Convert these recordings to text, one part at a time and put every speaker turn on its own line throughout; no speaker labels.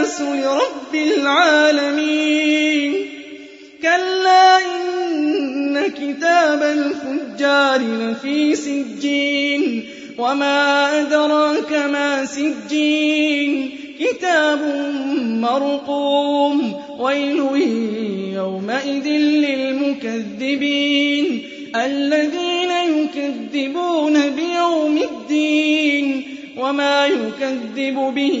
الناس لرب العالمين. كلا إن كتاب الفجار لفي سجين. وما أدراك ما سجين. كتاب مرقوم. ويل يومئذ للمكذبين. الذين يكذبون بيوم الدين. وما يكذب به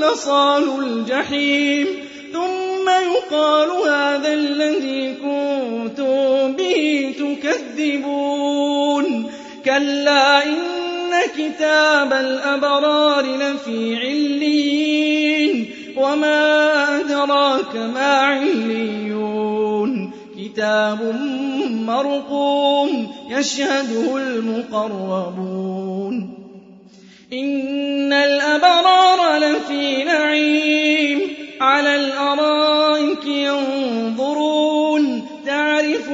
لصالوا الجحيم ثم يقال هذا الذي كنتم به تكذبون. كلا إن كتاب الأبرار لفي عليين وما أدراك ما عليون. كتاب مرقوم يشهده المقربون. إن الأبرار لفي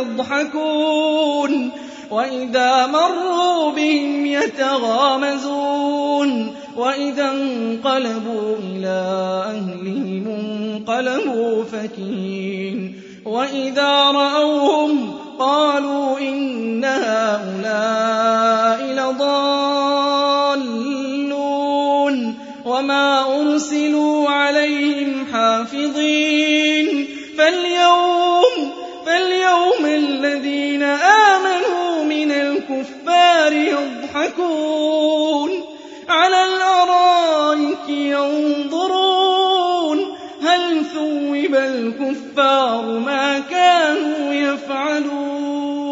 يضحكون وإذا مروا بهم يتغامزون وإذا انقلبوا إلى أهلهم انقلبوا فكين وإذا رأوهم قالوا إن هؤلاء لضالون وما أرسلوا عليهم حافظين فاليوم الذين آمنوا من الكفار يضحكون على الأرائك ينظرون هل ثوب الكفار ما كانوا يفعلون